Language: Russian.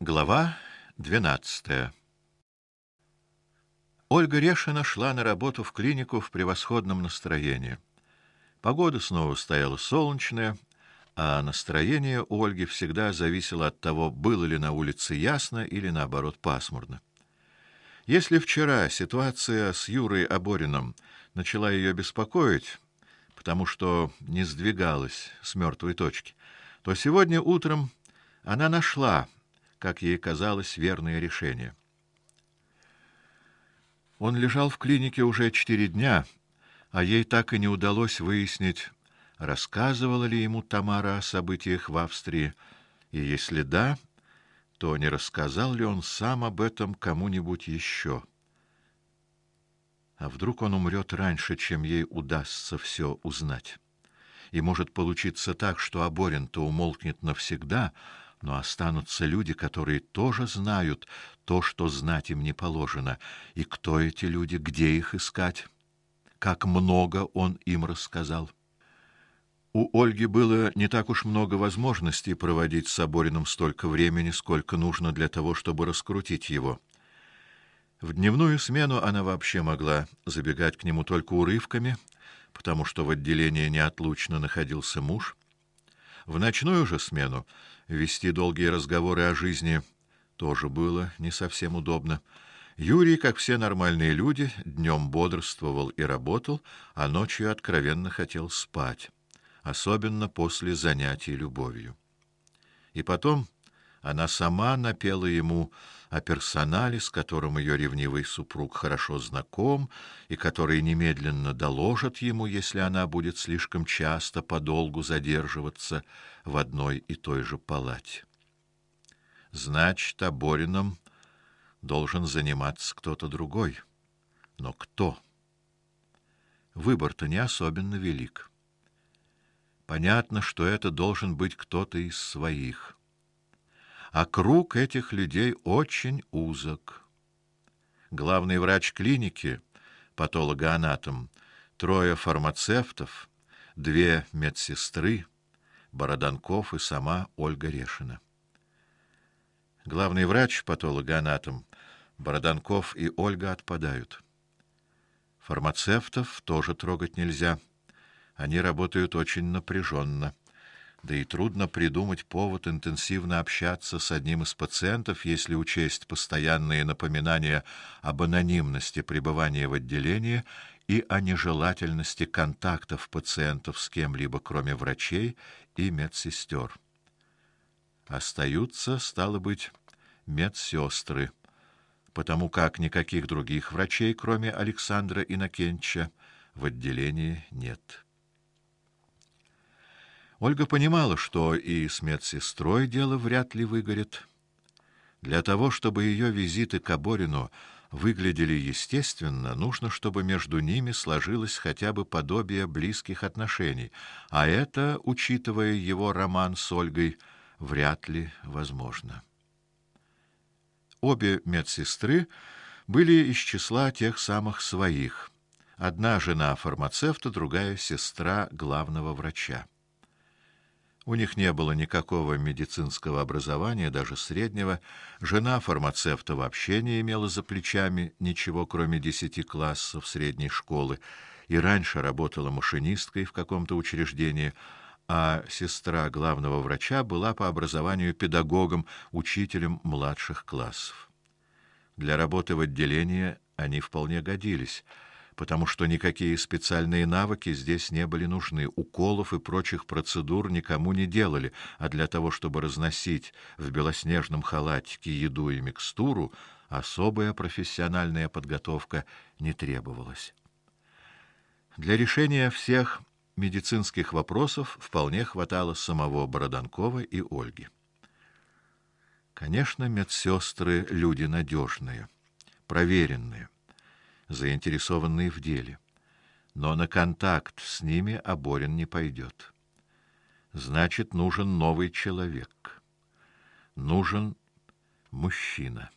Глава 12. Ольга Решина шла на работу в клинику в превосходном настроении. Погода снова стояла солнечная, а настроение у Ольги всегда зависело от того, было ли на улице ясно или наоборот пасмурно. Если вчера ситуация с Юрой Обориным начала ее беспокоить, потому что не сдвигалась с мертвой точки, то сегодня утром она нашла как ей казалось, верное решение. Он лежал в клинике уже четыре дня, а ей так и не удалось выяснить, рассказывала ли ему Тамара о событиях в Австрии, и если да, то не рассказал ли он сам об этом кому-нибудь еще. А вдруг он умрет раньше, чем ей удастся все узнать? И может получиться так, что Аборин-то умолкнет навсегда, но останутся люди, которые тоже знают то, что знать им не положено. И кто эти люди, где их искать? Как много он им рассказал. У Ольги было не так уж много возможностей проводить с Собориным столько времени, сколько нужно для того, чтобы раскрутить его. В дневную смену она вообще могла забегать к нему только урывками, потому что в отделении неотлучно находился муж. В ночную же смену вести долгие разговоры о жизни тоже было не совсем удобно. Юрий, как все нормальные люди, днем бодрствовал и работал, а ночью откровенно хотел спать, особенно после занятий любовью. И потом она сама напела ему о персонале, с которым ее ревнивый супруг хорошо знаком и который немедленно доложит ему, если она будет слишком часто подолгу задерживаться в одной и той же палате. Значит, Аборином должен заниматься кто-то другой. Но кто? Выбор-то не особенно велик. Понятно, что это должен быть кто-то из своих а круг этих людей очень узок. Главный врач клиники, патологоанатом, трое фармацевтов, две медсестры, Бороданков и сама Ольга Решина. Главный врач, патологоанатом, Бороданков и Ольга отпадают. Фармацевтов тоже трогать нельзя. Они работают очень напряженно да и трудно придумать повод интенсивно общаться с одним из пациентов, если учесть постоянные напоминания об анонимности пребывания в отделении и о нежелательности контактов пациентов с кем-либо, кроме врачей и медсестер. Остаются, стало быть, медсестры, потому как никаких других врачей, кроме Александра Инакенча, в отделении нет. Ольга понимала, что и с медсестрой дело вряд ли выгорит. Для того, чтобы ее визиты к Аборину выглядели естественно, нужно, чтобы между ними сложилось хотя бы подобие близких отношений, а это, учитывая его роман с Ольгой, вряд ли возможно. Обе медсестры были из числа тех самых своих. Одна жена фармацевта, другая сестра главного врача. У них не было никакого медицинского образования, даже среднего. Жена фармацевта вообще не имела за плечами ничего, кроме десяти классов средней школы, и раньше работала машинисткой в каком-то учреждении, а сестра главного врача была по образованию педагогом, учителем младших классов. Для работы в отделении они вполне годились потому что никакие специальные навыки здесь не были нужны. Уколов и прочих процедур никому не делали, а для того, чтобы разносить в белоснежном халатике еду и микстуру, особая профессиональная подготовка не требовалась. Для решения всех медицинских вопросов вполне хватало самого Бороданкова и Ольги. Конечно, медсестры люди надежные, проверенные заинтересованные в деле. Но на контакт с ними Аборин не пойдет. Значит, нужен новый человек. Нужен мужчина.